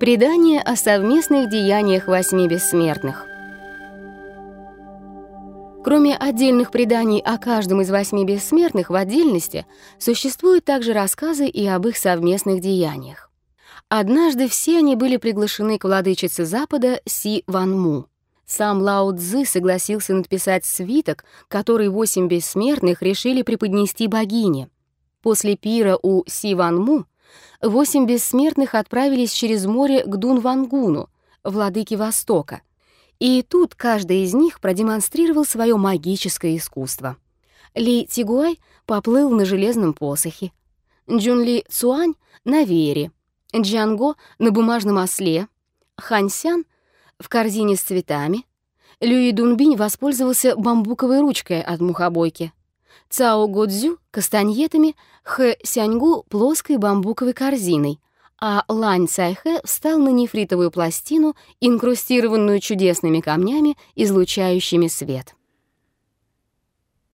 Предание о совместных деяниях восьми бессмертных. Кроме отдельных преданий о каждом из восьми бессмертных в отдельности, существуют также рассказы и об их совместных деяниях. Однажды все они были приглашены к владычице Запада Си Ван Му. Сам Лао Цзы согласился написать свиток, который восемь бессмертных решили преподнести богине. После пира у Си Ван Му восемь бессмертных отправились через море к Дунвангуну, владыке Востока. И тут каждый из них продемонстрировал свое магическое искусство. Ли Тигуай поплыл на железном посохе, Джунли Цуань — на веере, Джанго — на бумажном осле, Ханьсян — в корзине с цветами, Люи Дунбинь воспользовался бамбуковой ручкой от мухобойки — Цао Годзю — кастаньетами, Хэ Сяньгу — плоской бамбуковой корзиной, а Лань Цайхэ встал на нефритовую пластину, инкрустированную чудесными камнями, излучающими свет.